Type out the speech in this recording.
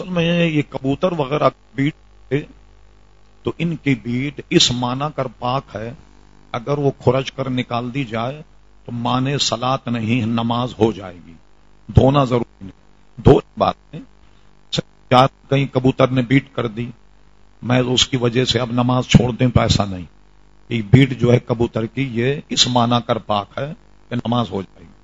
اصل میں یہ کبوتر وغیرہ بیٹ تو ان کی بیٹ اس معنی کر پاک ہے، اگر وہ کھرج کر نکال دی جائے تو مانے سلاد نہیں، نماز ہو جائے گی۔ دھونا ضروری نہیں۔ دو بات ہے کہیں کبوتر نے بیٹ کر دی؟ میں اس کی وجہ سے اب نماز چھوڑ دیں تو ایسا نہیں۔ یہ بیٹ جو ہے کبوتر کی، یہ اس معنی کر پاک ہے کہ نماز ہو جائے گی۔